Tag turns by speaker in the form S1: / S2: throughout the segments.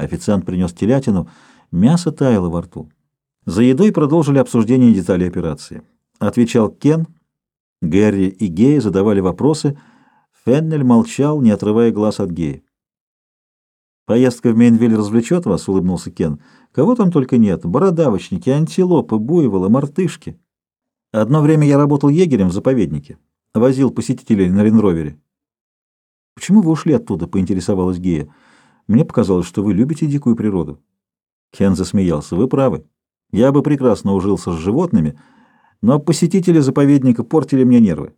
S1: Официант принес телятину, мясо таяло во рту. За едой продолжили обсуждение деталей операции. Отвечал Кен, Гэри и Гей задавали вопросы. Феннель молчал, не отрывая глаз от Гея. «Поездка в Мейнвиль развлечет вас?» — улыбнулся Кен. «Кого там только нет. Бородавочники, антилопы, буйволы, мартышки. Одно время я работал егерем в заповеднике. Возил посетителей на Ренровере». «Почему вы ушли оттуда?» — поинтересовалась Гея. «Мне показалось, что вы любите дикую природу». Кен засмеялся. «Вы правы. Я бы прекрасно ужился с животными, но посетители заповедника портили мне нервы.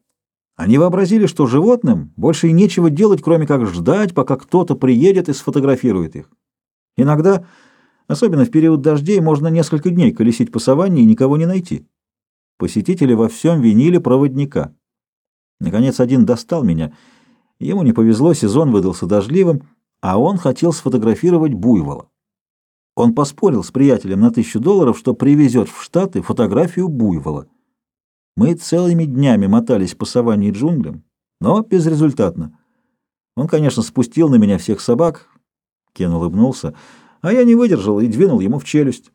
S1: Они вообразили, что животным больше и нечего делать, кроме как ждать, пока кто-то приедет и сфотографирует их. Иногда, особенно в период дождей, можно несколько дней колесить по саванне и никого не найти. Посетители во всем винили проводника. Наконец, один достал меня. Ему не повезло, сезон выдался дождливым, а он хотел сфотографировать буйвола. Он поспорил с приятелем на тысячу долларов, что привезет в Штаты фотографию буйвола. Мы целыми днями мотались по саванне и джунглям, но безрезультатно. Он, конечно, спустил на меня всех собак, Кен улыбнулся, а я не выдержал и двинул ему в челюсть.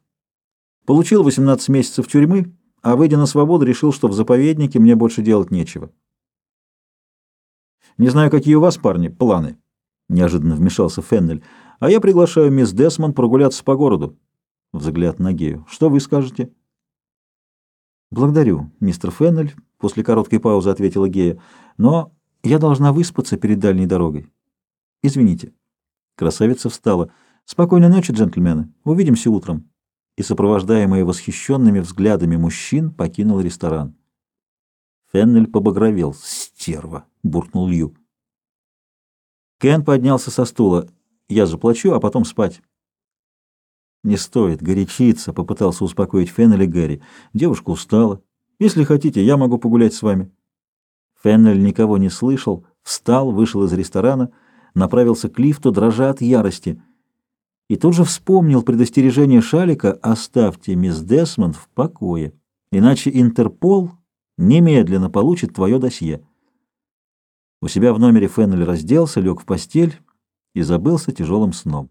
S1: Получил 18 месяцев тюрьмы, а, выйдя на свободу, решил, что в заповеднике мне больше делать нечего. «Не знаю, какие у вас, парни, планы», — неожиданно вмешался Феннель. А я приглашаю мисс Десмонд прогуляться по городу. Взгляд на Гею. Что вы скажете? Благодарю, мистер Феннель, после короткой паузы ответила Гея. Но я должна выспаться перед дальней дорогой. Извините. Красавица встала. Спокойной ночи, джентльмены. Увидимся утром. И, сопровождаемая восхищенными взглядами мужчин, покинул ресторан. Феннель побагровел. «Стерва!» — буркнул Лью. Кен поднялся со стула. Я заплачу, а потом спать. Не стоит горячиться, попытался успокоить Феннель и Гэри. Девушка устала. Если хотите, я могу погулять с вами. Феннель никого не слышал, встал, вышел из ресторана, направился к лифту, дрожа от ярости. И тут же вспомнил предостережение Шалика «Оставьте мисс Десмонд в покое, иначе Интерпол немедленно получит твое досье». У себя в номере Феннель разделся, лег в постель и забылся тяжелым сном.